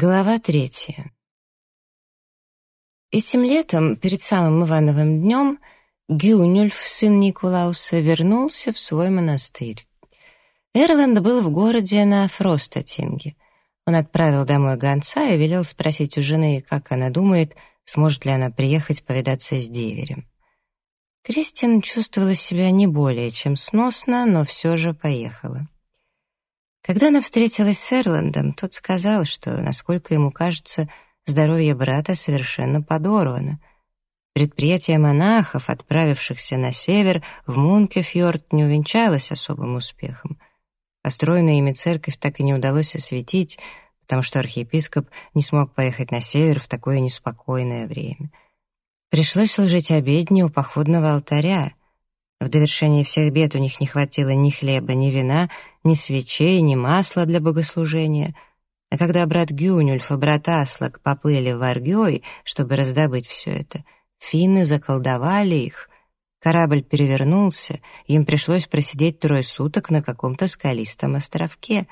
Глава третья. Этим летом, перед самым Ивановым днем, Гюнюльф, сын Никулауса, вернулся в свой монастырь. Эрланд был в городе на Фростатинге. Он отправил домой гонца и велел спросить у жены, как она думает, сможет ли она приехать повидаться с деверем. Кристин чувствовала себя не более чем сносно, но все же поехала. Когда она встретилась с Эрландом, тот сказал, что, насколько ему кажется, здоровье брата совершенно подорвано. Предприятие монахов, отправившихся на север, в Мункефьорд, не увенчалось особым успехом. Построенная ими церковь так и не удалось осветить, потому что архиепископ не смог поехать на север в такое неспокойное время. Пришлось служить обедню у походного алтаря, в довершении всех бед у них не хватило ни хлеба, ни вина, ни свечей, ни масла для богослужения. А когда брат Гюнюльф и брат Аслак поплыли в Аргёй, чтобы раздобыть все это, финны заколдовали их. Корабль перевернулся, им пришлось просидеть трое суток на каком-то скалистом островке.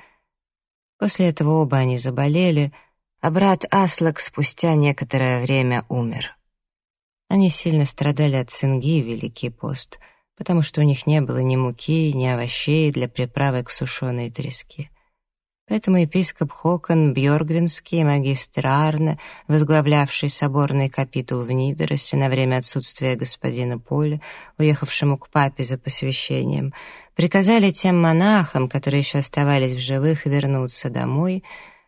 После этого оба они заболели, а брат Аслак спустя некоторое время умер. Они сильно страдали от цинги в Великий пост — потому что у них не было ни муки, ни овощей для приправы к сушеной треске. Поэтому епископ Хокон Бьоргвинский магистр Арне, возглавлявший соборный капитул в Нидеросе на время отсутствия господина Поля, уехавшему к папе за посвящением, приказали тем монахам, которые еще оставались в живых, вернуться домой,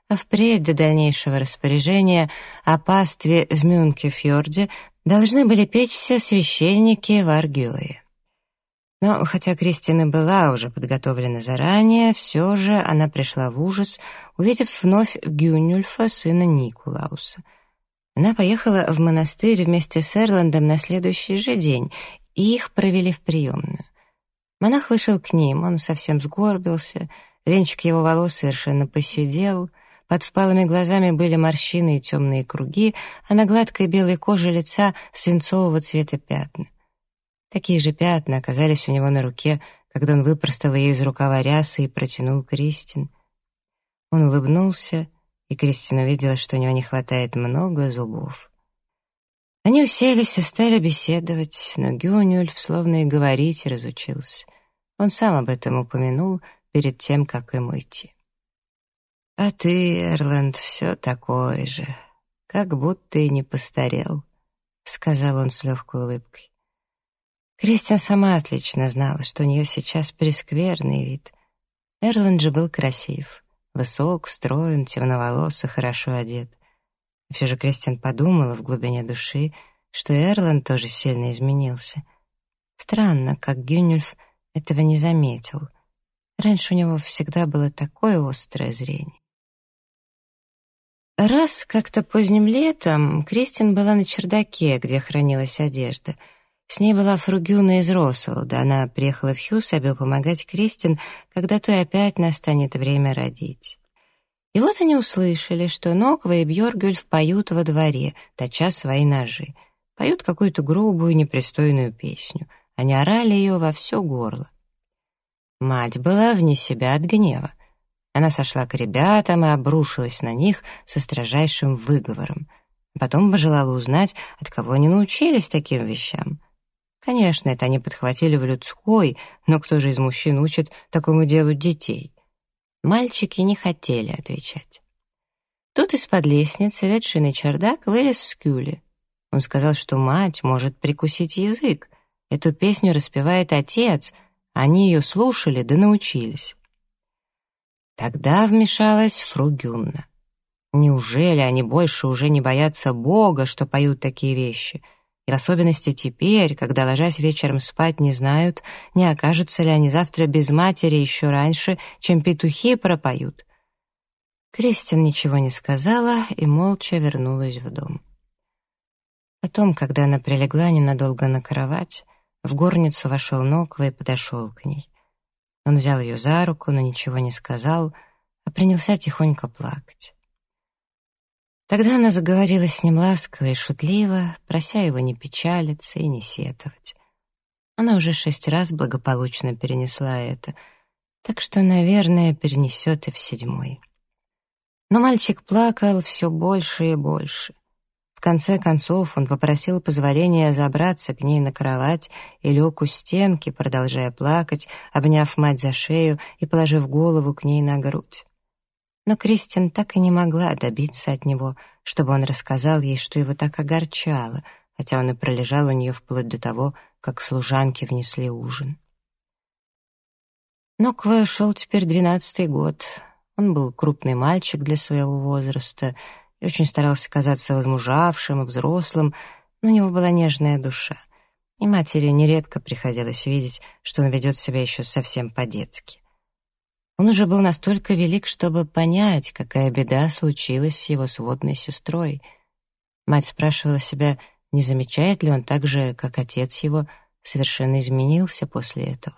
а впредь до дальнейшего распоряжения о пастве в Мюнкефьорде должны были печься священники в Аргёе. Но хотя Кристина была уже подготовлена заранее, все же она пришла в ужас, увидев вновь Гюнюльфа, сына Никулауса. Она поехала в монастырь вместе с Эрландом на следующий же день, и их провели в приемную. Монах вышел к ним, он совсем сгорбился, венчик его волос совершенно посидел, под впалыми глазами были морщины и темные круги, а на гладкой белой коже лица свинцового цвета пятна. Такие же пятна оказались у него на руке, когда он выпростал ее из рукава рясы и протянул Кристин. Он улыбнулся, и Кристин увидела, что у него не хватает много зубов. Они уселись и стали беседовать, но Гюнюльф словно и говорить разучился. Он сам об этом упомянул перед тем, как ему идти. «А ты, Эрланд, все такой же, как будто и не постарел», — сказал он с легкой улыбкой. Кристиан сама отлично знала, что у нее сейчас прескверный вид. Эрланд же был красив. Высок, строен, темноволос и хорошо одет. И все же Кристиан подумала в глубине души, что Эрланд тоже сильно изменился. Странно, как Гюнюльф этого не заметил. Раньше у него всегда было такое острое зрение. Раз как-то поздним летом Кристин была на чердаке, где хранилась одежда — с ней была Фругюна из Росволда. Она приехала в Хьюсабе помогать Кристин, когда то и опять настанет время родить. И вот они услышали, что Ноква и Бьоргюльф поют во дворе, точа свои ножи. Поют какую-то грубую, непристойную песню. Они орали ее во все горло. Мать была вне себя от гнева. Она сошла к ребятам и обрушилась на них со строжайшим выговором. Потом пожелала узнать, от кого они научились таким вещам. Конечно, это они подхватили в людской, но кто же из мужчин учит такому делу детей? Мальчики не хотели отвечать. Тут из-под лестницы, ведший на чердак, вылез Скюли. Он сказал, что мать может прикусить язык. Эту песню распевает отец, они ее слушали да научились. Тогда вмешалась Фругюнна. Неужели они больше уже не боятся Бога, что поют такие вещи — и в особенности теперь, когда, ложась вечером спать, не знают, не окажутся ли они завтра без матери еще раньше, чем петухи пропоют. Кристин ничего не сказала и молча вернулась в дом. Потом, когда она прилегла ненадолго на кровать, в горницу вошел Ноква и подошел к ней. Он взял ее за руку, но ничего не сказал, а принялся тихонько плакать. Тогда она заговорила с ним ласково и шутливо, прося его не печалиться и не сетовать. Она уже шесть раз благополучно перенесла это, так что, наверное, перенесет и в седьмой. Но мальчик плакал все больше и больше. В конце концов он попросил позволения забраться к ней на кровать и лег у стенки, продолжая плакать, обняв мать за шею и положив голову к ней на грудь. Но Кристин так и не могла добиться от него, чтобы он рассказал ей, что его так огорчало, хотя он и пролежал у нее вплоть до того, как служанки внесли ужин. Но Квэ шел теперь двенадцатый год. Он был крупный мальчик для своего возраста — и очень старался казаться возмужавшим и взрослым, но у него была нежная душа, и матери нередко приходилось видеть, что он ведет себя еще совсем по-детски. Он уже был настолько велик, чтобы понять, какая беда случилась с его сводной сестрой. Мать спрашивала себя, не замечает ли он так же, как отец его, совершенно изменился после этого.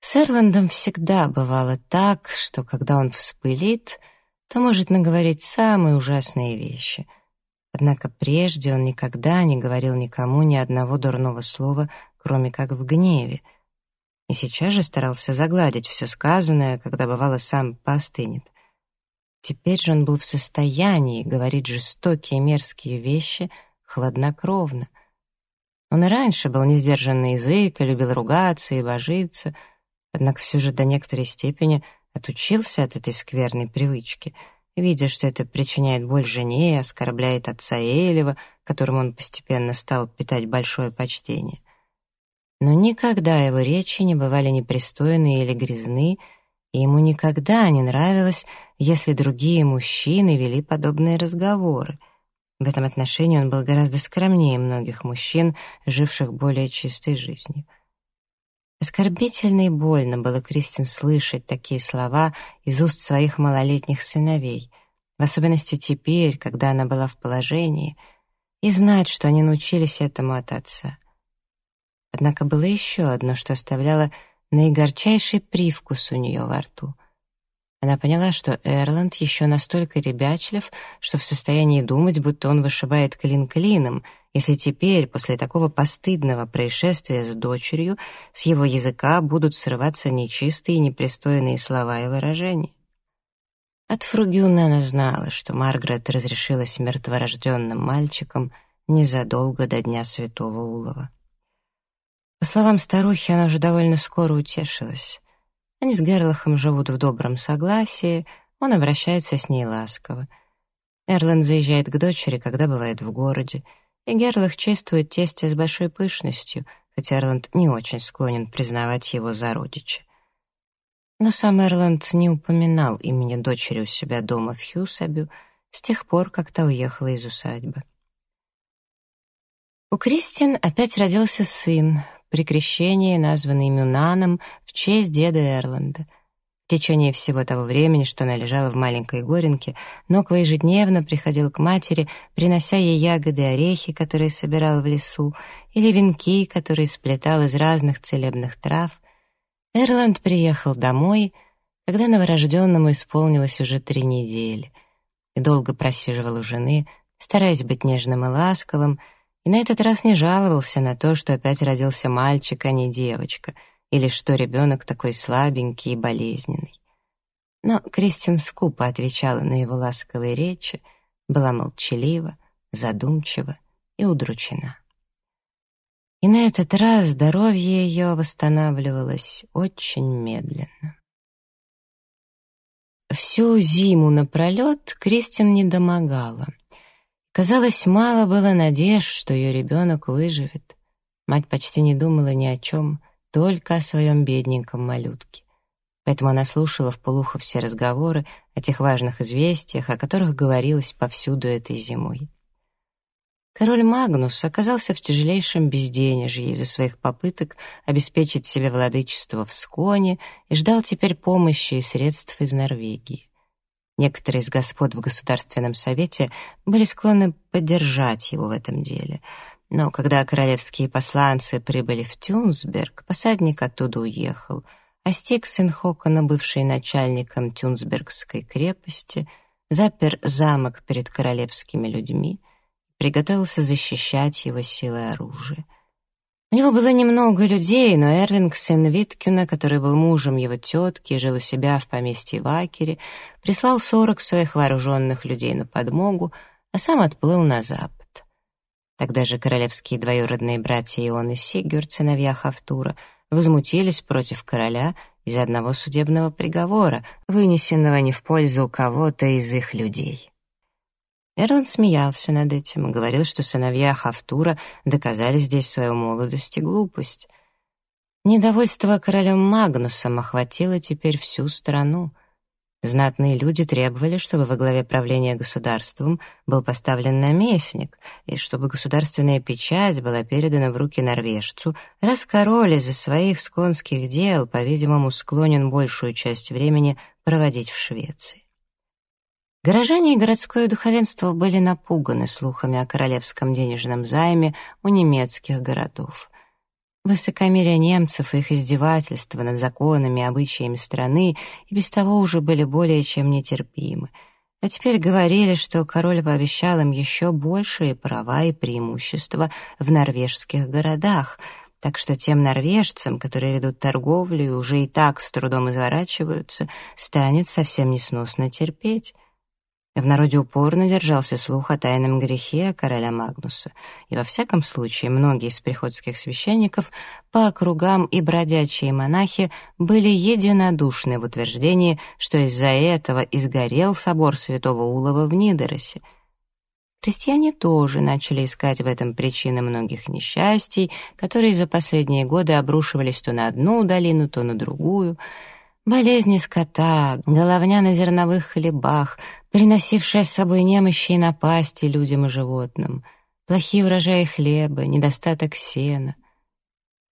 С Эрландом всегда бывало так, что когда он вспылит — то может наговорить самые ужасные вещи. Однако прежде он никогда не говорил никому ни одного дурного слова, кроме как в гневе. И сейчас же старался загладить все сказанное, когда бывало сам поостынет. Теперь же он был в состоянии говорить жестокие мерзкие вещи хладнокровно. Он и раньше был несдержанный язык и любил ругаться и божиться, однако все же до некоторой степени — отучился от этой скверной привычки, видя, что это причиняет боль жене и оскорбляет отца Элева, которому он постепенно стал питать большое почтение. Но никогда его речи не бывали непристойны или грязны, и ему никогда не нравилось, если другие мужчины вели подобные разговоры. В этом отношении он был гораздо скромнее многих мужчин, живших более чистой жизнью. Оскорбительно и больно было Кристин слышать такие слова из уст своих малолетних сыновей, в особенности теперь, когда она была в положении, и знать, что они научились этому от отца. Однако было еще одно, что оставляло наигорчайший привкус у нее во рту. Она поняла, что Эрланд еще настолько ребячлив, что в состоянии думать, будто он вышибает клин клином, если теперь, после такого постыдного происшествия с дочерью, с его языка будут срываться нечистые и непристойные слова и выражения. От Фругюна она знала, что Маргарет разрешилась мертворожденным мальчиком незадолго до Дня Святого Улова. По словам старухи, она уже довольно скоро утешилась. Они с Герлахом живут в добром согласии, он обращается с ней ласково. Эрланд заезжает к дочери, когда бывает в городе, и Герлах чествует тестя с большой пышностью, хотя Эрланд не очень склонен признавать его за родича. Но сам Эрланд не упоминал имени дочери у себя дома в Хьюсабю с тех пор, как та уехала из усадьбы. У Кристин опять родился сын, при крещении, названный Мюнаном в честь деда Эрланда. В течение всего того времени, что она лежала в маленькой горенке, Ноква ежедневно приходил к матери, принося ей ягоды и орехи, которые собирал в лесу, или венки, которые сплетал из разных целебных трав. Эрланд приехал домой, когда новорожденному исполнилось уже три недели, и долго просиживал у жены, стараясь быть нежным и ласковым, и на этот раз не жаловался на то, что опять родился мальчик, а не девочка, или что ребенок такой слабенький и болезненный. Но Кристин скупо отвечала на его ласковые речи, была молчалива, задумчива и удручена. И на этот раз здоровье ее восстанавливалось очень медленно. Всю зиму напролет Кристин не домогала — Казалось, мало было надежд, что ее ребенок выживет. Мать почти не думала ни о чем, только о своем бедненьком малютке. Поэтому она слушала в полухо все разговоры о тех важных известиях, о которых говорилось повсюду этой зимой. Король Магнус оказался в тяжелейшем безденежье из-за своих попыток обеспечить себе владычество в Сконе и ждал теперь помощи и средств из Норвегии. Некоторые из господ в Государственном Совете были склонны поддержать его в этом деле. Но когда королевские посланцы прибыли в Тюнсберг, посадник оттуда уехал, а Стик, сын бывший начальником Тюнсбергской крепости, запер замок перед королевскими людьми, приготовился защищать его силой оружия. У него было немного людей, но Эрлинг, сын Виткина, который был мужем его тетки и жил у себя в поместье Вакере, прислал сорок своих вооруженных людей на подмогу, а сам отплыл на запад. Тогда же королевские двоюродные братья Ион и Сигюрд, сыновья Хафтура, возмутились против короля из одного судебного приговора, вынесенного не в пользу кого-то из их людей. Эрланд смеялся над этим и говорил, что сыновья Хафтура доказали здесь свою молодость и глупость. Недовольство королем Магнусом охватило теперь всю страну. Знатные люди требовали, чтобы во главе правления государством был поставлен наместник, и чтобы государственная печать была передана в руки норвежцу, раз король из-за своих сконских дел, по-видимому, склонен большую часть времени проводить в Швеции. Горожане и городское духовенство были напуганы слухами о королевском денежном займе у немецких городов. Высокомерие немцев и их издевательства над законами и обычаями страны и без того уже были более чем нетерпимы. А теперь говорили, что король пообещал им еще большие права и преимущества в норвежских городах, так что тем норвежцам, которые ведут торговлю и уже и так с трудом изворачиваются, станет совсем несносно терпеть. В народе упорно держался слух о тайном грехе короля Магнуса, и во всяком случае многие из приходских священников по округам и бродячие монахи были единодушны в утверждении, что из-за этого изгорел собор святого Улова в Нидоросе. Крестьяне тоже начали искать в этом причины многих несчастий, которые за последние годы обрушивались то на одну долину, то на другую — Болезни скота, головня на зерновых хлебах, приносившая с собой немощи и напасти людям и животным, плохие урожаи хлеба, недостаток сена.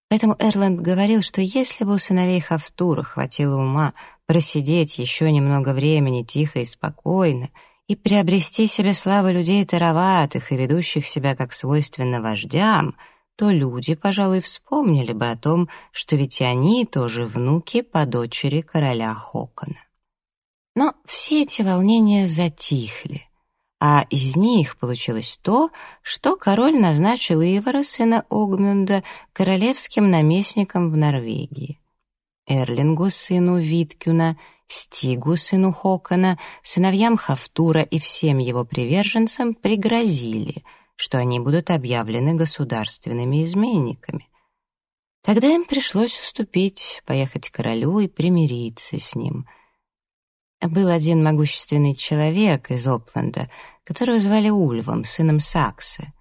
Поэтому Эрланд говорил, что если бы у сыновей Хафтура хватило ума просидеть еще немного времени тихо и спокойно и приобрести себе славу людей тароватых и ведущих себя как свойственно вождям — то люди, пожалуй, вспомнили бы о том, что ведь они тоже внуки по дочери короля Хокона. Но все эти волнения затихли, а из них получилось то, что король назначил Ивара, сына Огмюнда, королевским наместником в Норвегии. Эрлингу, сыну Виткюна, Стигу, сыну Хокона, сыновьям Хафтура и всем его приверженцам пригрозили — что они будут объявлены государственными изменниками. Тогда им пришлось уступить, поехать к королю и примириться с ним. Был один могущественный человек из Опленда, которого звали Ульвом, сыном Саксы.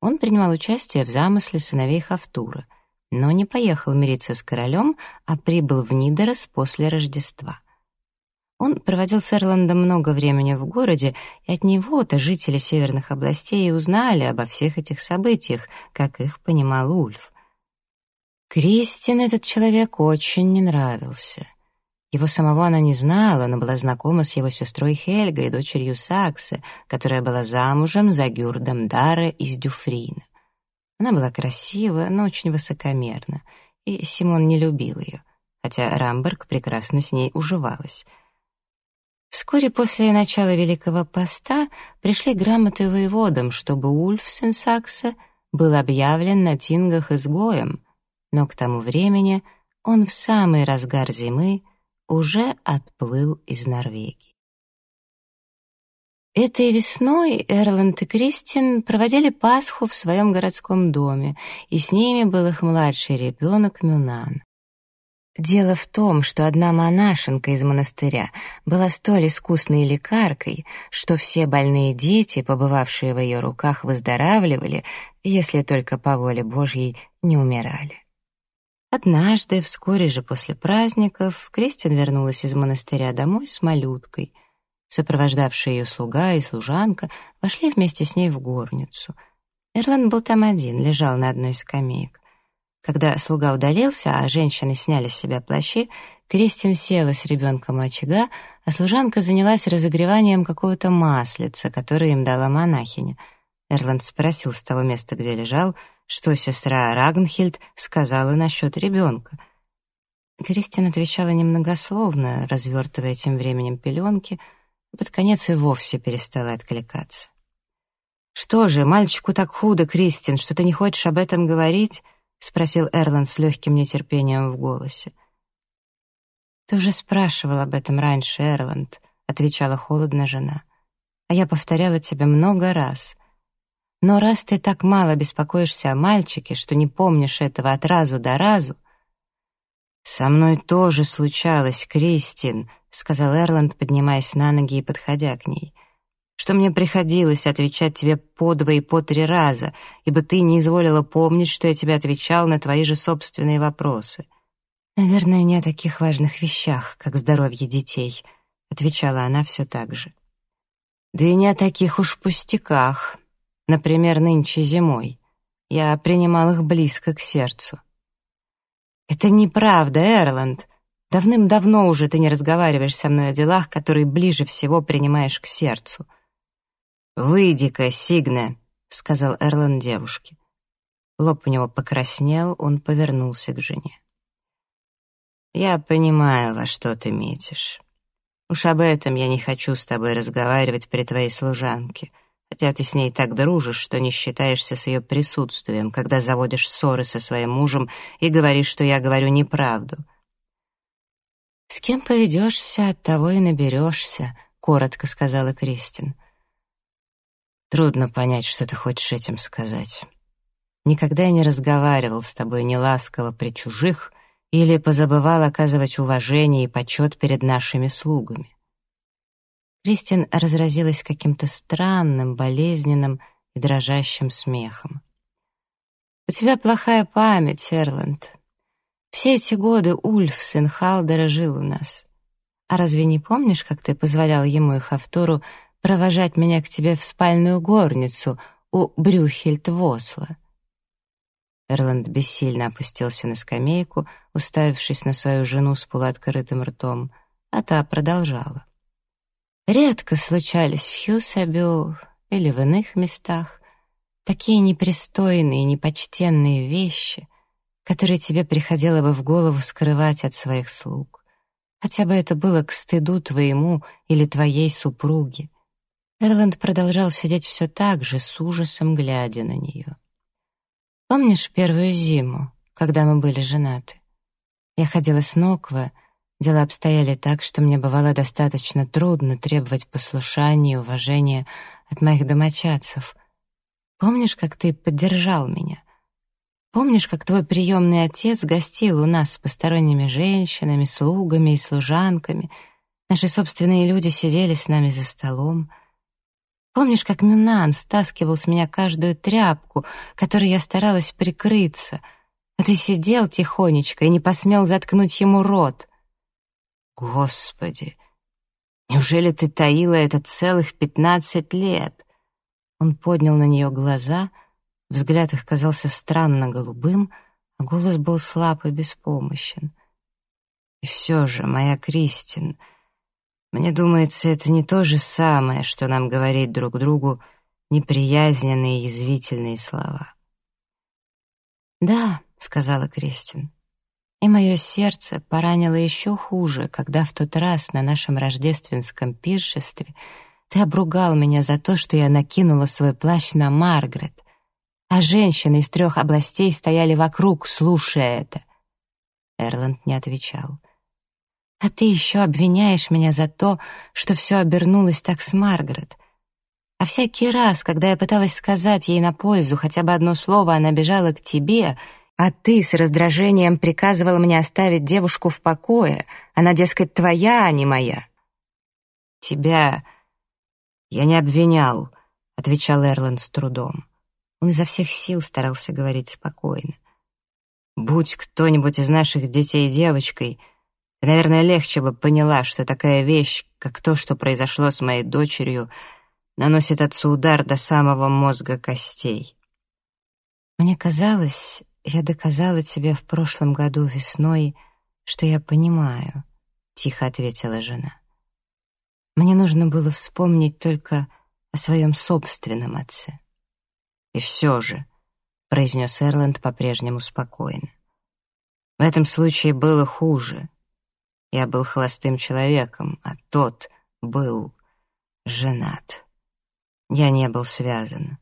Он принимал участие в замысле сыновей Хафтура, но не поехал мириться с королем, а прибыл в Нидерос после Рождества. Он проводил с Эрландом много времени в городе, и от него-то жители северных областей узнали обо всех этих событиях, как их понимал Ульф. Кристин этот человек очень не нравился. Его самого она не знала, но была знакома с его сестрой Хельгой, дочерью Саксы, которая была замужем за Гюрдом Дара из Дюфрина. Она была красива, но очень высокомерна, и Симон не любил ее, хотя Рамберг прекрасно с ней уживалась — Вскоре после начала Великого Поста пришли грамоты воеводам, чтобы Ульф Сенсакса был объявлен на Тингах изгоем, но к тому времени он в самый разгар зимы уже отплыл из Норвегии. Этой весной Эрланд и Кристин проводили Пасху в своем городском доме, и с ними был их младший ребенок Мюнан. Дело в том, что одна монашенка из монастыря была столь искусной лекаркой, что все больные дети, побывавшие в ее руках, выздоравливали, если только по воле Божьей не умирали. Однажды, вскоре же после праздников, Кристин вернулась из монастыря домой с малюткой. Сопровождавшие ее слуга и служанка вошли вместе с ней в горницу. Эрланд был там один, лежал на одной из скамеек. Когда слуга удалился, а женщины сняли с себя плащи, Кристин села с ребенком у очага, а служанка занялась разогреванием какого-то маслица, которое им дала монахиня. Эрланд спросил с того места, где лежал, что сестра Рагнхильд сказала насчет ребенка. Кристин отвечала немногословно, развертывая тем временем пеленки, под конец и вовсе перестала откликаться. «Что же, мальчику так худо, Кристин, что ты не хочешь об этом говорить?» — спросил Эрланд с легким нетерпением в голосе. «Ты уже спрашивал об этом раньше, Эрланд», — отвечала холодно жена. «А я повторяла тебе много раз. Но раз ты так мало беспокоишься о мальчике, что не помнишь этого от разу до разу...» «Со мной тоже случалось, Кристин», — сказал Эрланд, поднимаясь на ноги и подходя к ней что мне приходилось отвечать тебе по два и по три раза, ибо ты не изволила помнить, что я тебе отвечал на твои же собственные вопросы. Наверное, не о таких важных вещах, как здоровье детей, отвечала она все так же. Да и не о таких уж пустяках. Например, нынче зимой. Я принимал их близко к сердцу. Это неправда, Эрланд. Давным-давно уже ты не разговариваешь со мной о делах, которые ближе всего принимаешь к сердцу. «Выйди-ка, Сигне», — сказал Эрлан девушке. Лоб у него покраснел, он повернулся к жене. «Я понимаю, во что ты метишь. Уж об этом я не хочу с тобой разговаривать при твоей служанке, хотя ты с ней так дружишь, что не считаешься с ее присутствием, когда заводишь ссоры со своим мужем и говоришь, что я говорю неправду». «С кем поведешься, от того и наберешься», — коротко сказала Кристин. — Трудно понять, что ты хочешь этим сказать. Никогда я не разговаривал с тобой неласково при чужих или позабывал оказывать уважение и почет перед нашими слугами. Кристин разразилась каким-то странным, болезненным и дрожащим смехом. «У тебя плохая память, Эрланд. Все эти годы Ульф, сын Халдера, жил у нас. А разве не помнишь, как ты позволял ему и Хафтуру провожать меня к тебе в спальную горницу у Брюхельд-Восла». Эрланд бессильно опустился на скамейку, уставившись на свою жену с полуоткрытым ртом, а та продолжала. «Редко случались в Хьюсабю или в иных местах такие непристойные, непочтенные вещи, которые тебе приходило бы в голову скрывать от своих слуг. Хотя бы это было к стыду твоему или твоей супруги. Эрланд продолжал сидеть все так же, с ужасом глядя на нее. «Помнишь первую зиму, когда мы были женаты? Я ходила с Ноква, дела обстояли так, что мне бывало достаточно трудно требовать послушания и уважения от моих домочадцев. Помнишь, как ты поддержал меня? Помнишь, как твой приемный отец гостил у нас с посторонними женщинами, слугами и служанками? Наши собственные люди сидели с нами за столом — Помнишь, как Минан стаскивал с меня каждую тряпку, которой я старалась прикрыться, а ты сидел тихонечко и не посмел заткнуть ему рот? Господи, неужели ты таила это целых пятнадцать лет? Он поднял на нее глаза, взгляд их казался странно голубым, а голос был слаб и беспомощен. И все же, моя Кристин, мне думается, это не то же самое, что нам говорить друг другу неприязненные язвительные слова. «Да», — сказала Кристин, — «и мое сердце поранило еще хуже, когда в тот раз на нашем рождественском пиршестве ты обругал меня за то, что я накинула свой плащ на Маргарет, а женщины из трех областей стояли вокруг, слушая это». Эрланд не отвечал. А ты еще обвиняешь меня за то, что все обернулось так с Маргарет. А всякий раз, когда я пыталась сказать ей на пользу хотя бы одно слово, она бежала к тебе, а ты с раздражением приказывал мне оставить девушку в покое. Она, дескать, твоя, а не моя. Тебя я не обвинял, — отвечал Эрланд с трудом. Он изо всех сил старался говорить спокойно. «Будь кто-нибудь из наших детей девочкой, — ты, наверное, легче бы поняла, что такая вещь, как то, что произошло с моей дочерью, наносит отцу удар до самого мозга костей. Мне казалось, я доказала тебе в прошлом году весной, что я понимаю, — тихо ответила жена. Мне нужно было вспомнить только о своем собственном отце. И все же, — произнес Эрланд по-прежнему спокойно, — в этом случае было хуже — я был холостым человеком, а тот был женат. Я не был связан.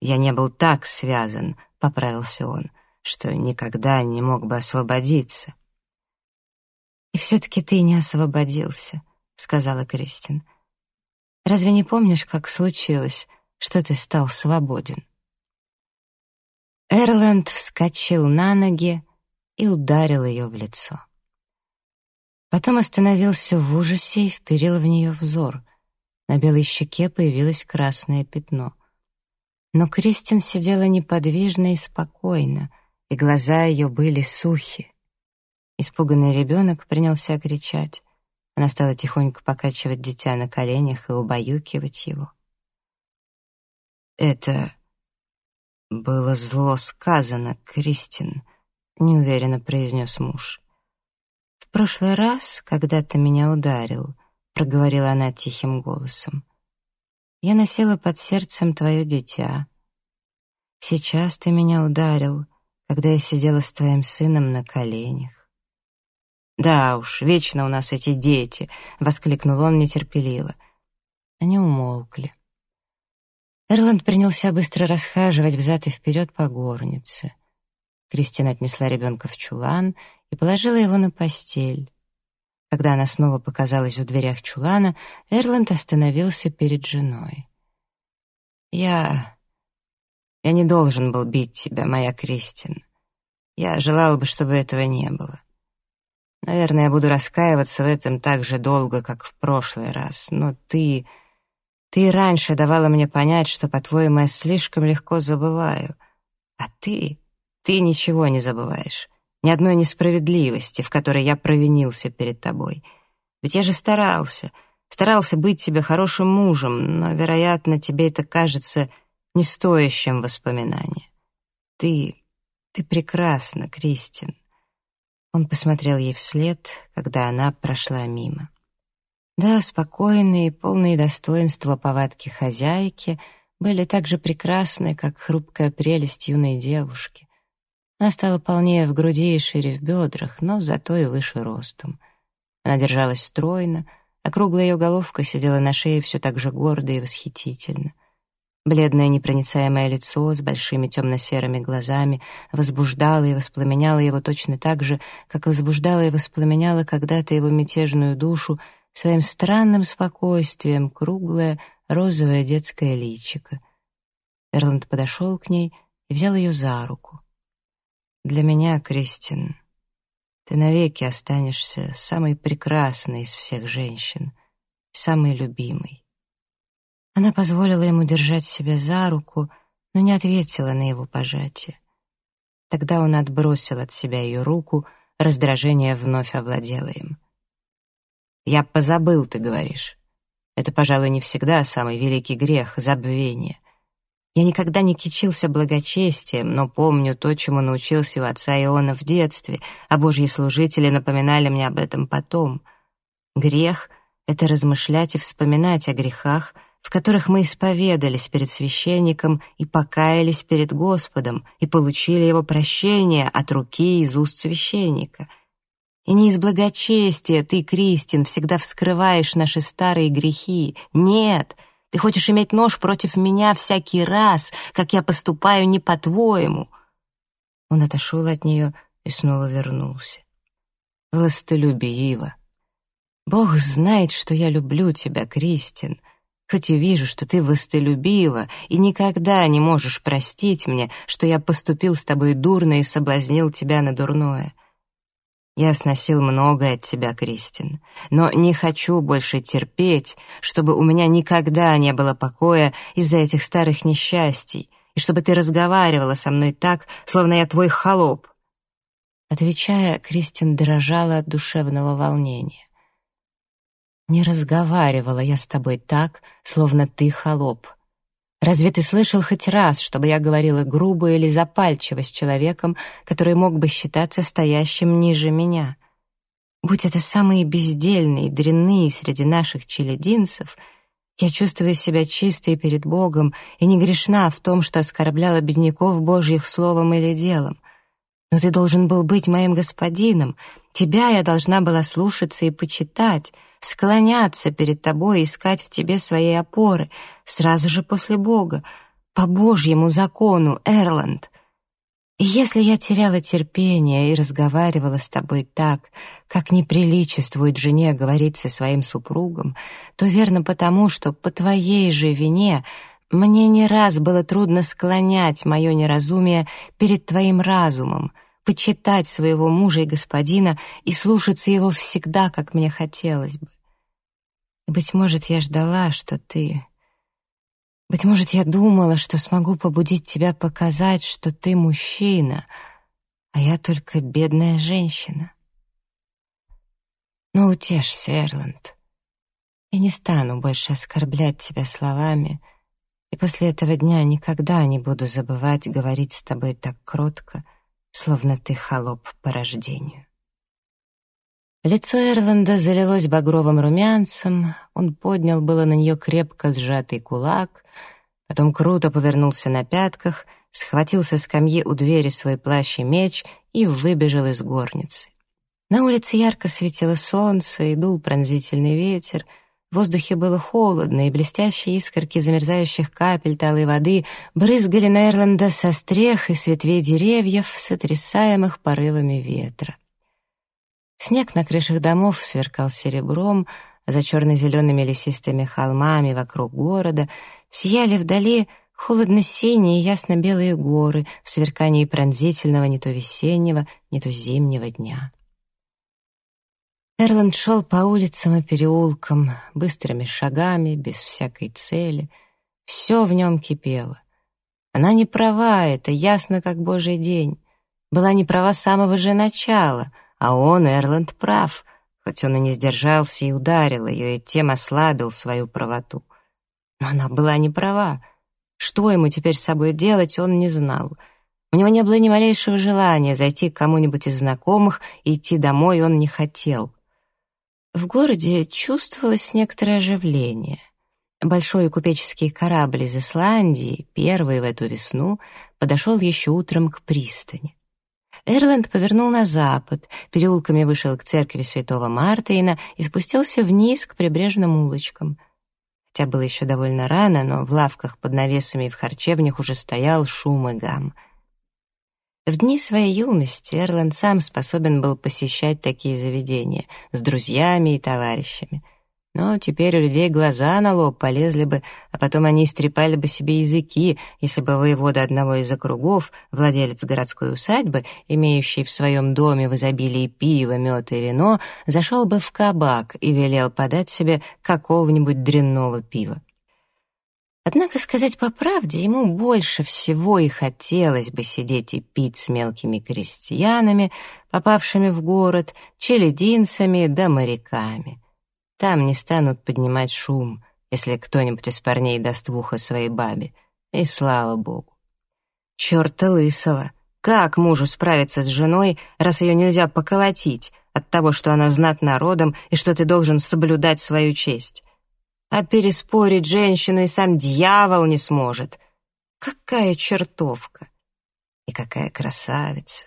Я не был так связан, поправился он, что никогда не мог бы освободиться. «И все-таки ты не освободился», — сказала Кристин. «Разве не помнишь, как случилось, что ты стал свободен?» Эрланд вскочил на ноги и ударил ее в лицо. Потом остановился в ужасе и вперил в нее взор. На белой щеке появилось красное пятно. Но Кристин сидела неподвижно и спокойно, и глаза ее были сухи. Испуганный ребенок принялся кричать. Она стала тихонько покачивать дитя на коленях и убаюкивать его. «Это было зло сказано, Кристин», — неуверенно произнес муж. «В прошлый раз, когда ты меня ударил», — проговорила она тихим голосом, «я носила под сердцем твое дитя. Сейчас ты меня ударил, когда я сидела с твоим сыном на коленях». «Да уж, вечно у нас эти дети», — воскликнул он нетерпеливо. Они умолкли. Эрланд принялся быстро расхаживать взад и вперед по горнице. Кристина отнесла ребенка в чулан и положила его на постель. Когда она снова показалась в дверях чулана, Эрланд остановился перед женой. «Я... я не должен был бить тебя, моя Кристин. Я желал бы, чтобы этого не было. Наверное, я буду раскаиваться в этом так же долго, как в прошлый раз, но ты...» Ты раньше давала мне понять, что, по-твоему, я слишком легко забываю. А ты, ты ничего не забываешь. Ни одной несправедливости, в которой я провинился перед тобой. Ведь я же старался, старался быть тебе хорошим мужем, но, вероятно, тебе это кажется не стоящим воспоминания. Ты, ты прекрасна, Кристин. Он посмотрел ей вслед, когда она прошла мимо. Да, спокойные, полные достоинства повадки хозяйки были так же прекрасны, как хрупкая прелесть юной девушки. Она стала полнее в груди и шире в бедрах, но зато и выше ростом. Она держалась стройно, а круглая ее головка сидела на шее все так же гордо и восхитительно. Бледное непроницаемое лицо с большими темно-серыми глазами возбуждало и воспламеняло его точно так же, как возбуждало и воспламеняло когда-то его мятежную душу своим странным спокойствием круглое розовое детское личико. Эрланд подошел к ней и взял ее за руку. «Для меня, Кристин, ты навеки останешься самой прекрасной из всех женщин, самой любимой». Она позволила ему держать себя за руку, но не ответила на его пожатие. Тогда он отбросил от себя ее руку, раздражение вновь овладело им. «Я позабыл, ты говоришь. Это, пожалуй, не всегда самый великий грех — забвение. Я никогда не кичился благочестием, но помню то, чему научился у отца Иона в детстве, а божьи служители напоминали мне об этом потом. Грех — это размышлять и вспоминать о грехах, в которых мы исповедались перед священником и покаялись перед Господом и получили его прощение от руки из уст священника — и не из благочестия ты, Кристин, всегда вскрываешь наши старые грехи. Нет, ты хочешь иметь нож против меня всякий раз, как я поступаю не по-твоему». Он отошел от нее и снова вернулся. «Властолюбиво. Бог знает, что я люблю тебя, Кристин, хоть и вижу, что ты властолюбива и никогда не можешь простить мне, что я поступил с тобой дурно и соблазнил тебя на дурное. Я сносил многое от тебя, Кристин, но не хочу больше терпеть, чтобы у меня никогда не было покоя из-за этих старых несчастий, и чтобы ты разговаривала со мной так, словно я твой холоп». Отвечая, Кристин дрожала от душевного волнения. «Не разговаривала я с тобой так, словно ты холоп», Разве ты слышал хоть раз, чтобы я говорила грубо или запальчиво с человеком, который мог бы считаться стоящим ниже меня? Будь это самые бездельные, дрянные среди наших челядинцев, я чувствую себя чистой перед Богом и не грешна в том, что оскорбляла бедняков Божьих словом или делом. Но ты должен был быть моим господином, тебя я должна была слушаться и почитать — склоняться перед тобой и искать в тебе своей опоры, сразу же после Бога, по Божьему закону, Эрланд. И если я теряла терпение и разговаривала с тобой так, как неприличествует жене говорить со своим супругом, то верно потому, что по твоей же вине мне не раз было трудно склонять мое неразумие перед твоим разумом, почитать своего мужа и господина и слушаться его всегда, как мне хотелось бы. И, быть может, я ждала, что ты быть может, я думала, что смогу побудить тебя показать, что ты мужчина, а я только бедная женщина. Но утешься, Эрланд. Я не стану больше оскорблять тебя словами, и после этого дня никогда не буду забывать говорить с тобой так кротко, словно ты холоп по рождению. Лицо Эрланда залилось багровым румянцем, он поднял было на нее крепко сжатый кулак, потом круто повернулся на пятках, схватил со скамьи у двери свой плащ и меч и выбежал из горницы. На улице ярко светило солнце и дул пронзительный ветер, в воздухе было холодно, и блестящие искорки замерзающих капель талой воды брызгали на Эрланда со стрех и с ветвей деревьев, сотрясаемых порывами ветра. Снег на крышах домов сверкал серебром, за черно-зелеными лесистыми холмами вокруг города сияли вдали холодно-синие ясно-белые горы в сверкании пронзительного не то весеннего, не то зимнего дня. Эрланд шел по улицам и переулкам, быстрыми шагами, без всякой цели. Все в нем кипело. Она не права, это ясно, как божий день. Была не права с самого же начала — а он, Эрланд, прав, хоть он и не сдержался и ударил ее, и тем ослабил свою правоту. Но она была не права. Что ему теперь с собой делать, он не знал. У него не было ни малейшего желания зайти к кому-нибудь из знакомых, и идти домой он не хотел. В городе чувствовалось некоторое оживление. Большой купеческий корабль из Исландии, первый в эту весну, подошел еще утром к пристани. Эрланд повернул на запад, переулками вышел к церкви святого Мартина и спустился вниз к прибрежным улочкам. Хотя было еще довольно рано, но в лавках под навесами и в харчевнях уже стоял шум и гам. В дни своей юности Эрланд сам способен был посещать такие заведения с друзьями и товарищами — но теперь у людей глаза на лоб полезли бы, а потом они истрепали бы себе языки, если бы воевода одного из округов, владелец городской усадьбы, имеющий в своем доме в изобилии пиво, мед и вино, зашел бы в кабак и велел подать себе какого-нибудь дрянного пива. Однако, сказать по правде, ему больше всего и хотелось бы сидеть и пить с мелкими крестьянами, попавшими в город, челединцами да моряками — там не станут поднимать шум, если кто-нибудь из парней даст в ухо своей бабе. И слава богу. Чёрта лысого! Как мужу справиться с женой, раз ее нельзя поколотить от того, что она знат народом и что ты должен соблюдать свою честь? А переспорить женщину и сам дьявол не сможет. Какая чертовка! И какая красавица!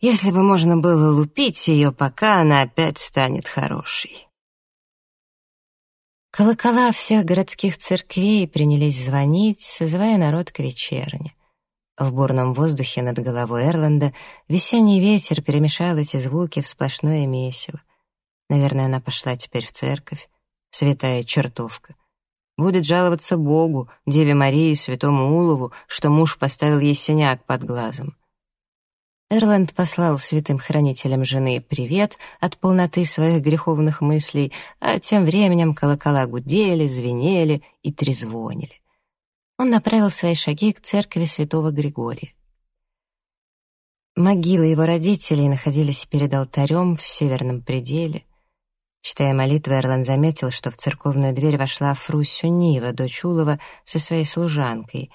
Если бы можно было лупить ее, пока она опять станет хорошей. Колокола всех городских церквей принялись звонить, созывая народ к вечерне. В бурном воздухе над головой Эрланда весенний ветер перемешал эти звуки в сплошное месиво. Наверное, она пошла теперь в церковь, святая чертовка. Будет жаловаться Богу, Деве Марии и святому Улову, что муж поставил ей синяк под глазом. Эрланд послал святым хранителям жены привет от полноты своих греховных мыслей, а тем временем колокола гудели, звенели и трезвонили. Он направил свои шаги к церкви святого Григория. Могилы его родителей находились перед алтарем в северном пределе. Читая молитвы, Эрланд заметил, что в церковную дверь вошла Фрусю Нива, дочь Улова, со своей служанкой.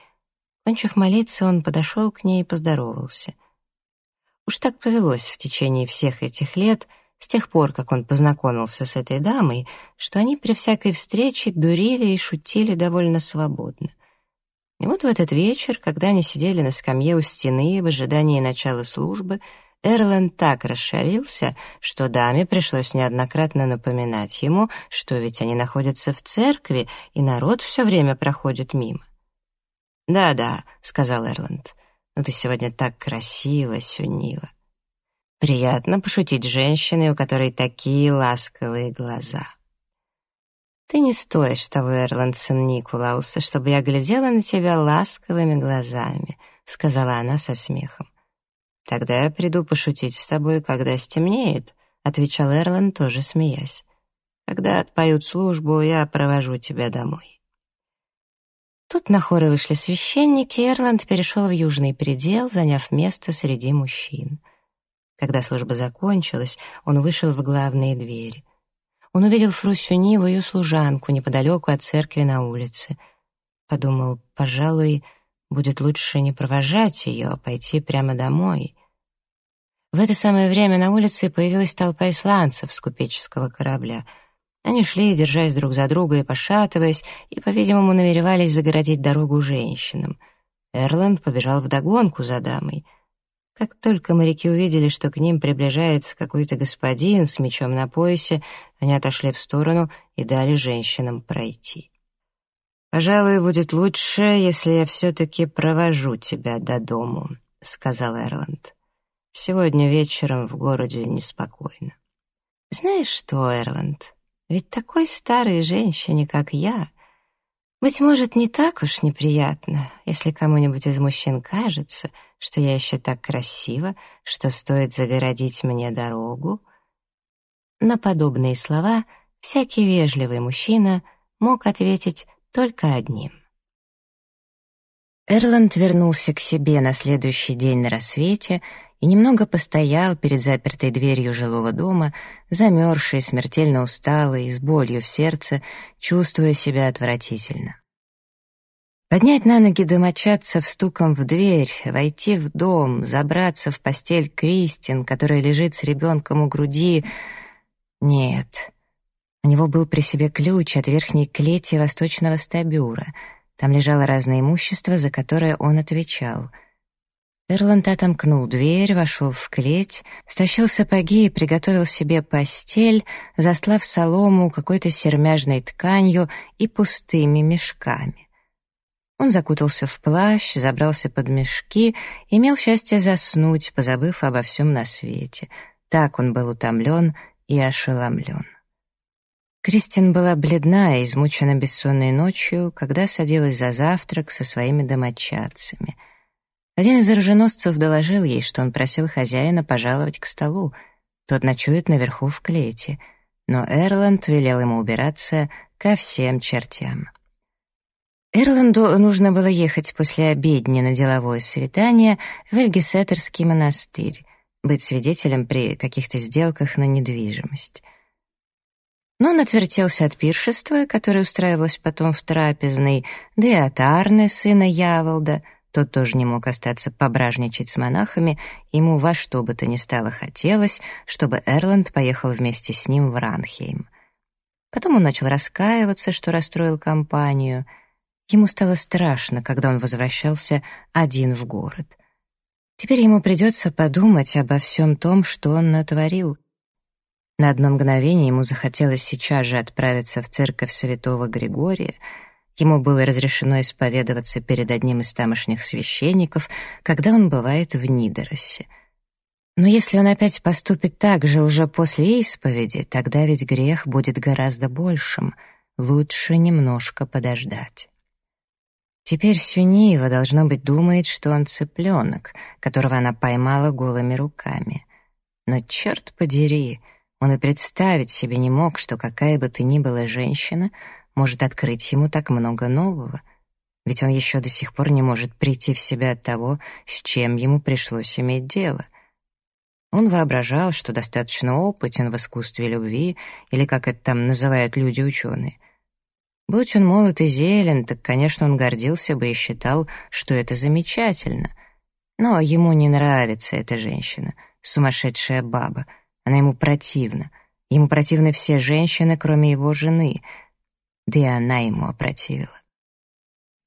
Кончив молиться, он подошел к ней и поздоровался — Уж так повелось в течение всех этих лет, с тех пор, как он познакомился с этой дамой, что они при всякой встрече дурили и шутили довольно свободно. И вот в этот вечер, когда они сидели на скамье у стены в ожидании начала службы, Эрлен так расшарился, что даме пришлось неоднократно напоминать ему, что ведь они находятся в церкви, и народ все время проходит мимо. «Да-да», — сказал Эрланд, Ну ты сегодня так красиво, Сюнива. Приятно пошутить женщиной, у которой такие ласковые глаза. Ты не стоишь того, Эрландсон Никулауса, чтобы я глядела на тебя ласковыми глазами, сказала она со смехом. Тогда я приду пошутить с тобой, когда стемнеет, отвечал Эрланд, тоже смеясь. Когда отпоют службу, я провожу тебя домой. Тут на хоры вышли священники, и Эрланд перешел в южный предел, заняв место среди мужчин. Когда служба закончилась, он вышел в главные двери. Он увидел Фрусю Ниву, ее служанку, неподалеку от церкви на улице. Подумал, пожалуй, будет лучше не провожать ее, а пойти прямо домой. В это самое время на улице появилась толпа исландцев с купеческого корабля. Они шли, держась друг за друга и пошатываясь, и, по-видимому, намеревались загородить дорогу женщинам. Эрланд побежал вдогонку за дамой. Как только моряки увидели, что к ним приближается какой-то господин с мечом на поясе, они отошли в сторону и дали женщинам пройти. «Пожалуй, будет лучше, если я все-таки провожу тебя до дому», — сказал Эрланд. Сегодня вечером в городе неспокойно. Знаешь что, Эрланд, ведь такой старой женщине, как я, быть может, не так уж неприятно, если кому-нибудь из мужчин кажется, что я еще так красива, что стоит загородить мне дорогу. На подобные слова всякий вежливый мужчина мог ответить только одним. Эрланд вернулся к себе на следующий день на рассвете и немного постоял перед запертой дверью жилого дома, замерзший, смертельно усталый, с болью в сердце, чувствуя себя отвратительно. Поднять на ноги домочадцев стуком в дверь, войти в дом, забраться в постель Кристин, которая лежит с ребенком у груди... Нет. У него был при себе ключ от верхней клети восточного стабюра. Там лежало разное имущество, за которое он отвечал — Эрланд отомкнул дверь, вошел в клеть, стащил сапоги и приготовил себе постель, заслав солому какой-то сермяжной тканью и пустыми мешками. Он закутался в плащ, забрался под мешки, имел счастье заснуть, позабыв обо всем на свете. Так он был утомлен и ошеломлен. Кристин была бледна и измучена бессонной ночью, когда садилась за завтрак со своими домочадцами — один из оруженосцев доложил ей, что он просил хозяина пожаловать к столу. Тот ночует наверху в клете, но Эрланд велел ему убираться ко всем чертям. Эрланду нужно было ехать после обедни на деловое свидание в Эльгисеттерский монастырь, быть свидетелем при каких-то сделках на недвижимость. Но он отвертелся от пиршества, которое устраивалось потом в трапезной, да и от Арны, сына Яволда — тот тоже не мог остаться пображничать с монахами, ему во что бы то ни стало хотелось, чтобы Эрланд поехал вместе с ним в Ранхейм. Потом он начал раскаиваться, что расстроил компанию. Ему стало страшно, когда он возвращался один в город. Теперь ему придется подумать обо всем том, что он натворил. На одно мгновение ему захотелось сейчас же отправиться в церковь святого Григория — Ему было разрешено исповедоваться перед одним из тамошних священников, когда он бывает в Нидоросе. Но если он опять поступит так же уже после исповеди, тогда ведь грех будет гораздо большим. Лучше немножко подождать. Теперь Сюниева, должно быть, думает, что он цыпленок, которого она поймала голыми руками. Но черт подери, он и представить себе не мог, что какая бы ты ни была женщина — может открыть ему так много нового. Ведь он еще до сих пор не может прийти в себя от того, с чем ему пришлось иметь дело. Он воображал, что достаточно опытен в искусстве любви, или как это там называют люди-ученые. Будь он молод и зелен, так, конечно, он гордился бы и считал, что это замечательно. Но ему не нравится эта женщина, сумасшедшая баба. Она ему противна. Ему противны все женщины, кроме его жены — да и она ему опротивила.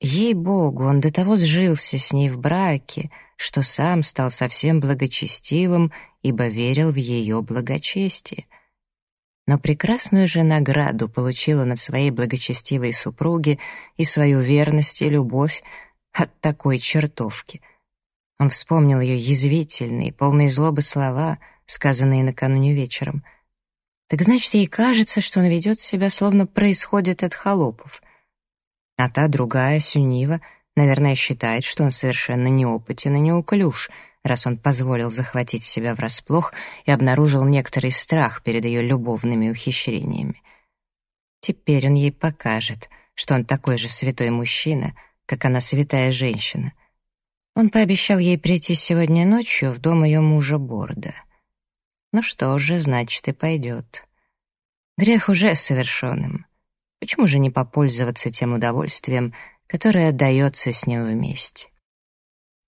Ей-богу, он до того сжился с ней в браке, что сам стал совсем благочестивым, ибо верил в ее благочестие. Но прекрасную же награду получил он от своей благочестивой супруги и свою верность и любовь от такой чертовки. Он вспомнил ее язвительные, полные злобы слова, сказанные накануне вечером. Так значит, ей кажется, что он ведет себя, словно происходит от холопов. А та другая, Сюнива, наверное, считает, что он совершенно неопытен и неуклюж, раз он позволил захватить себя врасплох и обнаружил некоторый страх перед ее любовными ухищрениями. Теперь он ей покажет, что он такой же святой мужчина, как она святая женщина. Он пообещал ей прийти сегодня ночью в дом ее мужа Борда. Ну что же, значит, и пойдет. Грех уже совершенным. Почему же не попользоваться тем удовольствием, которое отдается с ним вместе?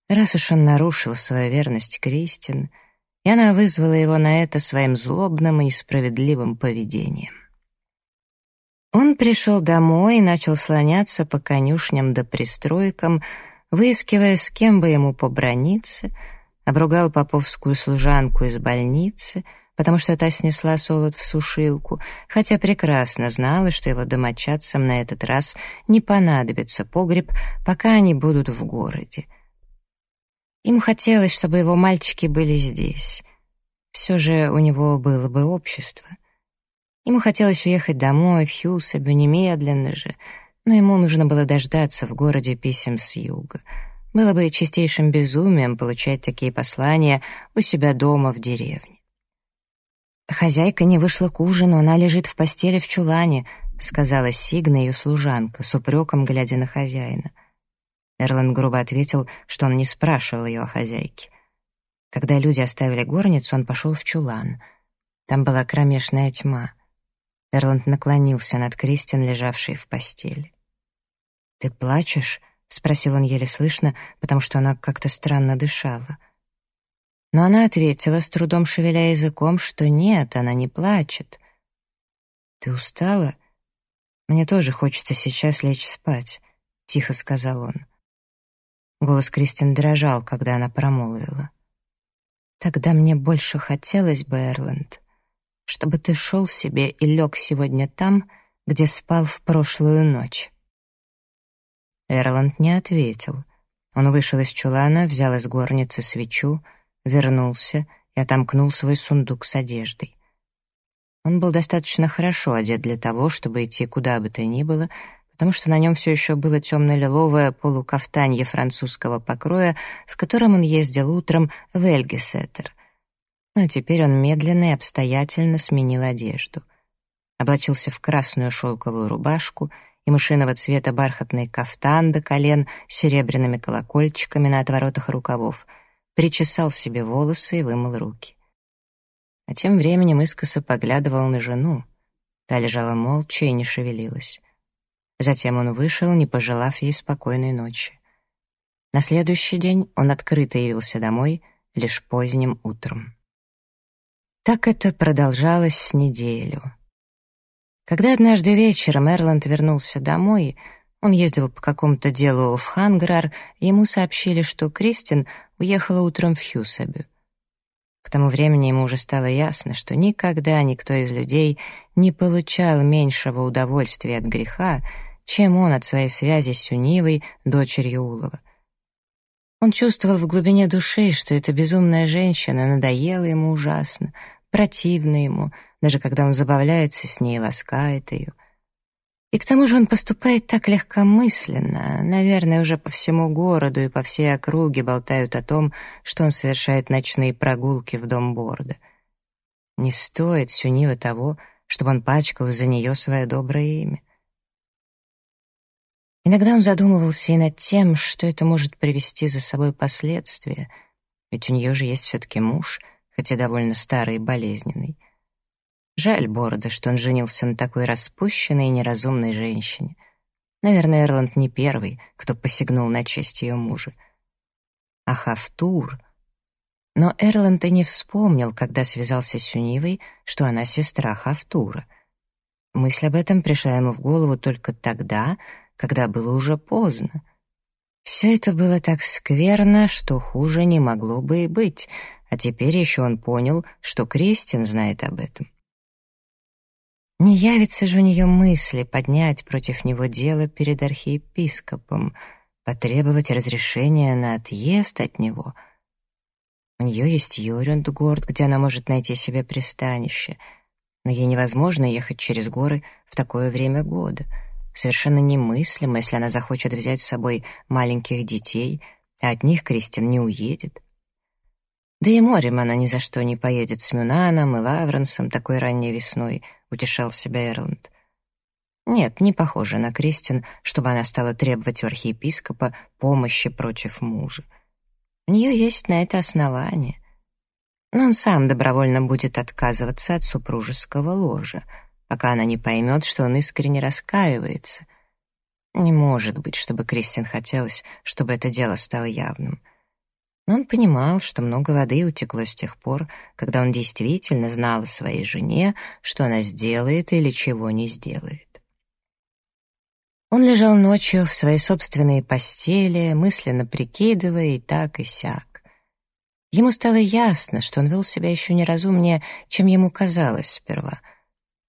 Раз уж он нарушил свою верность Кристин, и она вызвала его на это своим злобным и несправедливым поведением. Он пришел домой и начал слоняться по конюшням да пристройкам, выискивая, с кем бы ему поброниться, обругал поповскую служанку из больницы, потому что та снесла солод в сушилку, хотя прекрасно знала, что его домочадцам на этот раз не понадобится погреб, пока они будут в городе. Им хотелось, чтобы его мальчики были здесь. Все же у него было бы общество. Ему хотелось уехать домой, в Хьюсабю, немедленно же, но ему нужно было дождаться в городе писем с юга. Было бы чистейшим безумием получать такие послания у себя дома в деревне. «Хозяйка не вышла к ужину, она лежит в постели в чулане», сказала Сигна, ее служанка, с упреком глядя на хозяина. Эрланд грубо ответил, что он не спрашивал ее о хозяйке. Когда люди оставили горницу, он пошел в чулан. Там была кромешная тьма. Эрланд наклонился над Кристин, лежавшей в постели. «Ты плачешь?» — спросил он еле слышно, потому что она как-то странно дышала. Но она ответила, с трудом шевеля языком, что нет, она не плачет. «Ты устала? Мне тоже хочется сейчас лечь спать», — тихо сказал он. Голос Кристин дрожал, когда она промолвила. «Тогда мне больше хотелось бы, Эрланд, чтобы ты шел себе и лег сегодня там, где спал в прошлую ночь». Эрланд не ответил. Он вышел из чулана, взял из горницы свечу, вернулся и отомкнул свой сундук с одеждой. Он был достаточно хорошо одет для того, чтобы идти куда бы то ни было, потому что на нем все еще было темно-лиловое полукафтанье французского покроя, в котором он ездил утром в Эльгесеттер, но теперь он медленно и обстоятельно сменил одежду. Облачился в красную шелковую рубашку и мышиного цвета бархатный кафтан до колен с серебряными колокольчиками на отворотах рукавов, причесал себе волосы и вымыл руки. А тем временем искоса поглядывал на жену. Та лежала молча и не шевелилась. Затем он вышел, не пожелав ей спокойной ночи. На следующий день он открыто явился домой лишь поздним утром. Так это продолжалось неделю. Когда однажды вечером Эрланд вернулся домой, он ездил по какому-то делу в Ханграр, ему сообщили, что Кристин уехала утром в Хьюсабю. К тому времени ему уже стало ясно, что никогда никто из людей не получал меньшего удовольствия от греха, чем он от своей связи с Сюнивой, дочерью Улова. Он чувствовал в глубине души, что эта безумная женщина надоела ему ужасно, противна ему, даже когда он забавляется с ней и ласкает ее. И к тому же он поступает так легкомысленно. Наверное, уже по всему городу и по всей округе болтают о том, что он совершает ночные прогулки в дом Борда. Не стоит Сюнива того, чтобы он пачкал за нее свое доброе имя. Иногда он задумывался и над тем, что это может привести за собой последствия, ведь у нее же есть все-таки муж, хотя довольно старый и болезненный. Жаль Борода, что он женился на такой распущенной и неразумной женщине. Наверное, Эрланд не первый, кто посягнул на честь ее мужа. А Хафтур... Но Эрланд и не вспомнил, когда связался с Юнивой, что она сестра Хафтура. Мысль об этом пришла ему в голову только тогда, когда было уже поздно. Все это было так скверно, что хуже не могло бы и быть, а теперь еще он понял, что Кристин знает об этом. Не явится же у нее мысли поднять против него дело перед архиепископом. потребовать разрешения на отъезд от него. У нее есть Юрюндгорд, где она может найти себе пристанище, но ей невозможно ехать через горы в такое время года. Совершенно немыслимо, если она захочет взять с собой маленьких детей, а от них Кристин не уедет. Да и морем она ни за что не поедет с Мюнаном и Лавренсом такой ранней весной, утешал себя Эрланд. Нет, не похоже на Кристин, чтобы она стала требовать у архиепископа помощи против мужа. У нее есть на это основание. Но он сам добровольно будет отказываться от супружеского ложа, пока она не поймет, что он искренне раскаивается. Не может быть, чтобы Кристин хотелось, чтобы это дело стало явным. Но он понимал, что много воды утекло с тех пор, когда он действительно знал о своей жене, что она сделает или чего не сделает. Он лежал ночью в своей собственной постели, мысленно прикидывая и так, и сяк. Ему стало ясно, что он вел себя еще неразумнее, чем ему казалось сперва.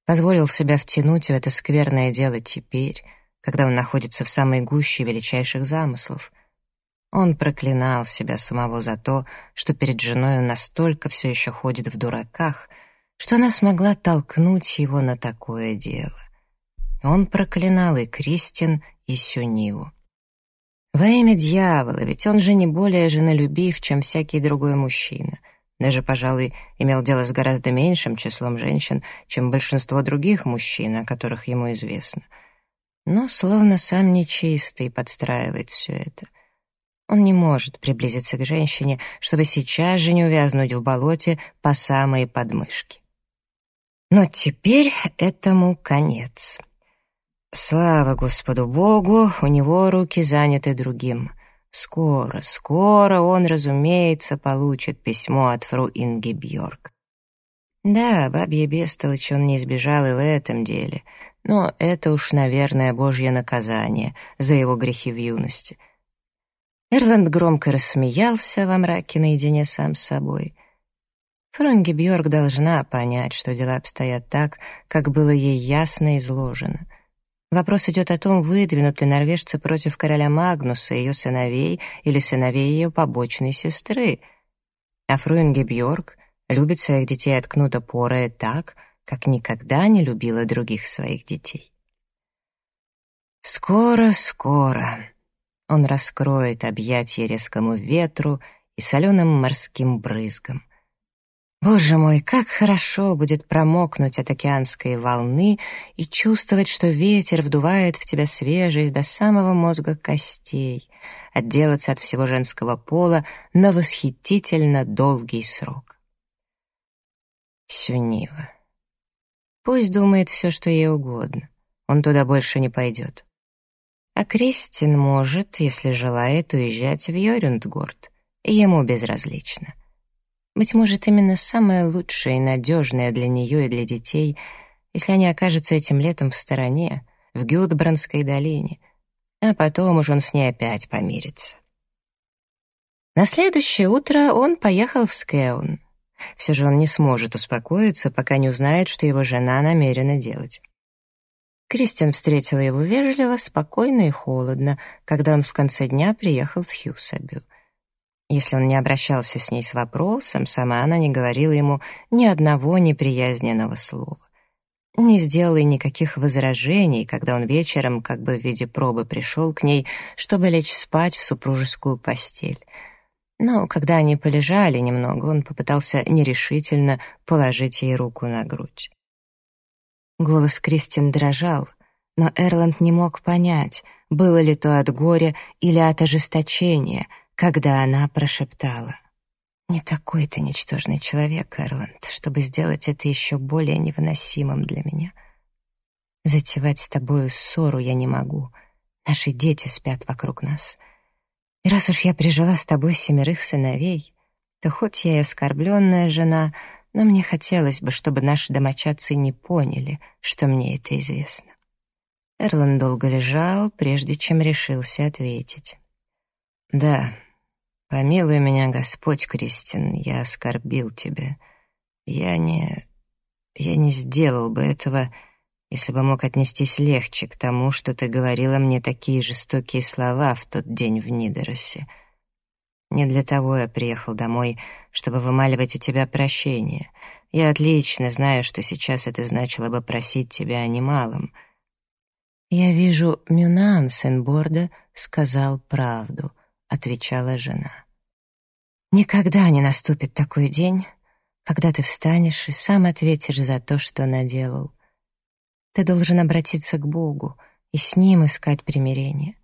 Позволил себя втянуть в это скверное дело теперь, когда он находится в самой гуще величайших замыслов. Он проклинал себя самого за то, что перед женой он настолько все еще ходит в дураках, что она смогла толкнуть его на такое дело. Он проклинал и Кристин, и Сюниву. Во имя дьявола, ведь он же не более женолюбив, чем всякий другой мужчина. Даже, пожалуй, имел дело с гораздо меньшим числом женщин, чем большинство других мужчин, о которых ему известно. Но словно сам нечистый подстраивает все это. Он не может приблизиться к женщине, чтобы сейчас же не увязнуть в болоте по самой подмышке. Но теперь этому конец. Слава Господу Богу, у него руки заняты другим. Скоро, скоро он, разумеется, получит письмо от фру Инги Бьорк. Да, бабье бестолочь он не избежал и в этом деле, но это уж, наверное, божье наказание за его грехи в юности. Эрланд громко рассмеялся во мраке наедине сам с собой. Фрунги Бьорк должна понять, что дела обстоят так, как было ей ясно изложено — Вопрос идет о том, выдвинут ли норвежцы против короля Магнуса ее сыновей или сыновей ее побочной сестры. А Фруинге Бьорк любит своих детей от кнута Порая так, как никогда не любила других своих детей. Скоро, скоро он раскроет объятия резкому ветру и соленым морским брызгам. Боже мой, как хорошо будет промокнуть от океанской волны и чувствовать, что ветер вдувает в тебя свежесть до самого мозга костей, отделаться от всего женского пола на восхитительно долгий срок. Сюнива. Пусть думает все, что ей угодно. Он туда больше не пойдет. А Кристин может, если желает, уезжать в Йорюндгорд. Ему безразлично. Быть может, именно самое лучшее и надежное для нее и для детей, если они окажутся этим летом в стороне, в Гюдбранской долине, а потом уж он с ней опять помирится. На следующее утро он поехал в Скеун. Все же он не сможет успокоиться, пока не узнает, что его жена намерена делать. Кристин встретила его вежливо, спокойно и холодно, когда он в конце дня приехал в Хьюсабю. Если он не обращался с ней с вопросом, сама она не говорила ему ни одного неприязненного слова. Не сделала и никаких возражений, когда он вечером, как бы в виде пробы, пришел к ней, чтобы лечь спать в супружескую постель. Но когда они полежали немного, он попытался нерешительно положить ей руку на грудь. Голос Кристин дрожал, но Эрланд не мог понять, было ли то от горя или от ожесточения — когда она прошептала. «Не такой ты ничтожный человек, Эрланд, чтобы сделать это еще более невыносимым для меня. Затевать с тобою ссору я не могу. Наши дети спят вокруг нас. И раз уж я прижила с тобой семерых сыновей, то хоть я и оскорбленная жена, но мне хотелось бы, чтобы наши домочадцы не поняли, что мне это известно». Эрланд долго лежал, прежде чем решился ответить. «Да, Помилуй меня, Господь, Кристин, я оскорбил тебя. Я не... я не сделал бы этого, если бы мог отнестись легче к тому, что ты говорила мне такие жестокие слова в тот день в Нидеросе. Не для того я приехал домой, чтобы вымаливать у тебя прощение. Я отлично знаю, что сейчас это значило бы просить тебя о немалом. Я вижу, Мюнан Сенборда сказал правду, отвечала жена. Никогда не наступит такой день, когда ты встанешь и сам ответишь за то, что наделал. Ты должен обратиться к Богу и с Ним искать примирение.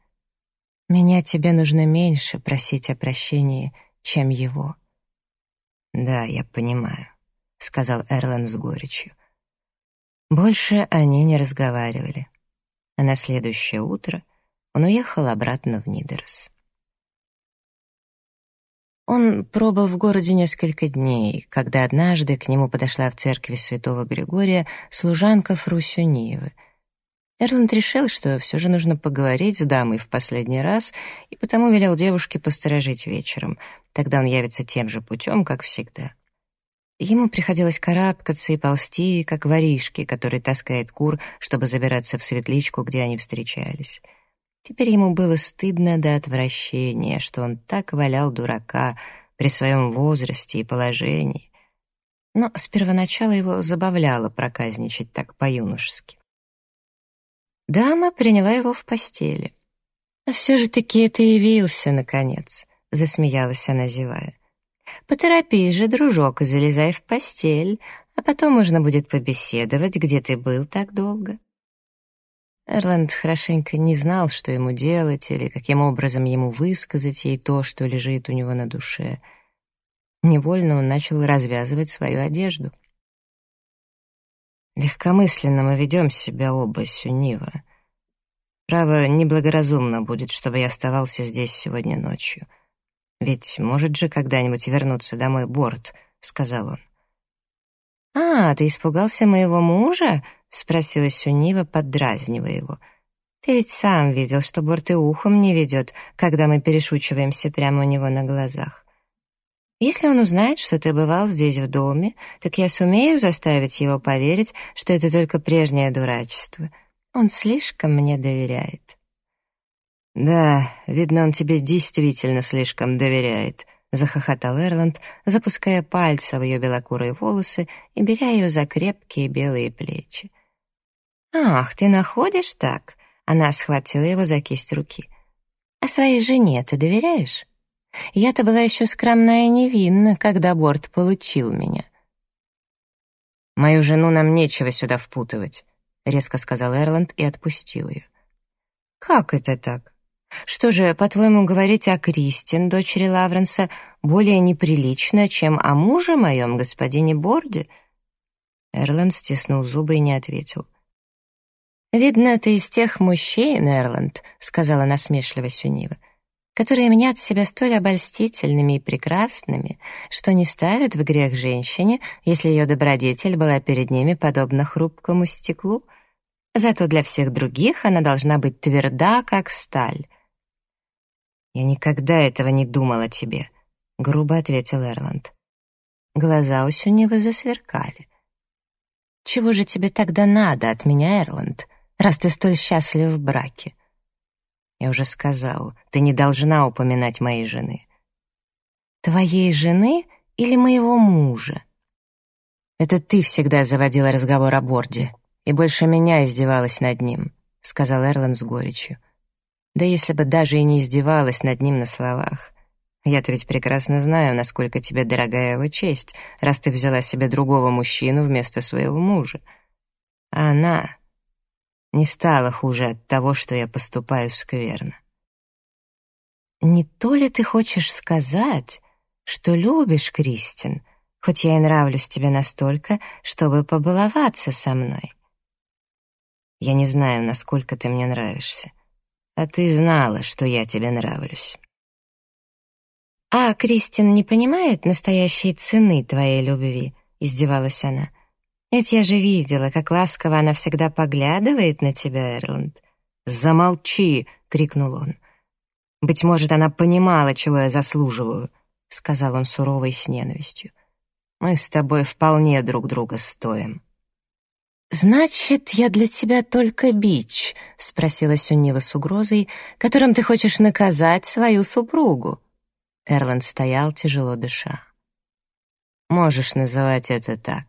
Меня тебе нужно меньше просить о прощении, чем Его. «Да, я понимаю», — сказал Эрлан с горечью. Больше они не разговаривали. А на следующее утро он уехал обратно в Нидерс. Он пробыл в городе несколько дней, когда однажды к нему подошла в церкви святого Григория служанка Фрусюниевы. Эрланд решил, что все же нужно поговорить с дамой в последний раз, и потому велел девушке посторожить вечером. Тогда он явится тем же путем, как всегда. Ему приходилось карабкаться и ползти, как воришки, который таскает кур, чтобы забираться в светличку, где они встречались. Теперь ему было стыдно до отвращения, что он так валял дурака при своем возрасте и положении. Но с первоначала его забавляло проказничать так по-юношески. Дама приняла его в постели. «А все же таки ты явился, наконец», — засмеялась она, зевая. «Поторопись же, дружок, и залезай в постель, а потом можно будет побеседовать, где ты был так долго». Эрланд хорошенько не знал, что ему делать или каким образом ему высказать ей то, что лежит у него на душе. Невольно он начал развязывать свою одежду. «Легкомысленно мы ведем себя оба, Сюнива. Право, неблагоразумно будет, чтобы я оставался здесь сегодня ночью. Ведь может же когда-нибудь вернуться домой Борт», — сказал он. «А, ты испугался моего мужа?» — спросила Сюнива, поддразнивая его. «Ты ведь сам видел, что Борт и ухом не ведет, когда мы перешучиваемся прямо у него на глазах. Если он узнает, что ты бывал здесь в доме, так я сумею заставить его поверить, что это только прежнее дурачество. Он слишком мне доверяет». «Да, видно, он тебе действительно слишком доверяет», — захохотал Эрланд, запуская пальцы в ее белокурые волосы и беря ее за крепкие белые плечи. «Ах, ты находишь так?» Она схватила его за кисть руки. «А своей жене ты доверяешь? Я-то была еще скромная и невинна, когда Борт получил меня». «Мою жену нам нечего сюда впутывать», — резко сказал Эрланд и отпустил ее. «Как это так? Что же, по-твоему, говорить о Кристин, дочери Лавренса, более неприлично, чем о муже моем, господине Борде?» Эрланд стиснул зубы и не ответил. «Видно, ты из тех мужчин, Эрланд», — сказала насмешливо Сюнива, «которые мнят себя столь обольстительными и прекрасными, что не ставят в грех женщине, если ее добродетель была перед ними подобна хрупкому стеклу. Зато для всех других она должна быть тверда, как сталь». «Я никогда этого не думал о тебе», — грубо ответил Эрланд. Глаза у Сюнивы засверкали. «Чего же тебе тогда надо от меня, Эрланд?» раз ты столь счастлив в браке. Я уже сказал, ты не должна упоминать моей жены. Твоей жены или моего мужа? Это ты всегда заводила разговор о Борде и больше меня издевалась над ним, сказал Эрланд с горечью. Да если бы даже и не издевалась над ним на словах. Я-то ведь прекрасно знаю, насколько тебе дорогая его честь, раз ты взяла себе другого мужчину вместо своего мужа. А она не стало хуже от того, что я поступаю скверно. «Не то ли ты хочешь сказать, что любишь Кристин, хоть я и нравлюсь тебе настолько, чтобы побаловаться со мной?» «Я не знаю, насколько ты мне нравишься, а ты знала, что я тебе нравлюсь». «А Кристин не понимает настоящей цены твоей любви?» — издевалась она. Ведь я же видела, как ласково она всегда поглядывает на тебя, Эрланд. «Замолчи!» — крикнул он. «Быть может, она понимала, чего я заслуживаю», — сказал он сурово и с ненавистью. «Мы с тобой вполне друг друга стоим». «Значит, я для тебя только бич?» — спросила Сюннива с угрозой, «которым ты хочешь наказать свою супругу». Эрланд стоял, тяжело дыша. «Можешь называть это так,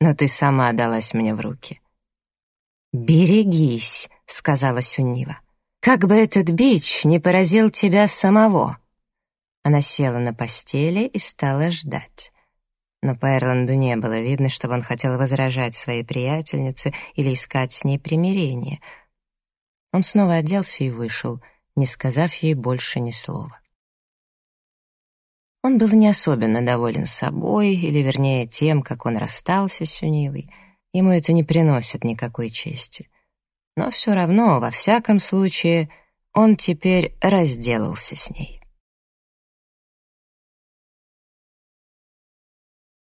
но ты сама далась мне в руки». «Берегись», — сказала Сюннива. «Как бы этот бич не поразил тебя самого». Она села на постели и стала ждать но по Эрланду не было видно, чтобы он хотел возражать своей приятельнице или искать с ней примирение. Он снова оделся и вышел, не сказав ей больше ни слова. Он был не особенно доволен собой, или, вернее, тем, как он расстался с Сюнивой. Ему это не приносит никакой чести. Но все равно, во всяком случае, он теперь разделался с ней.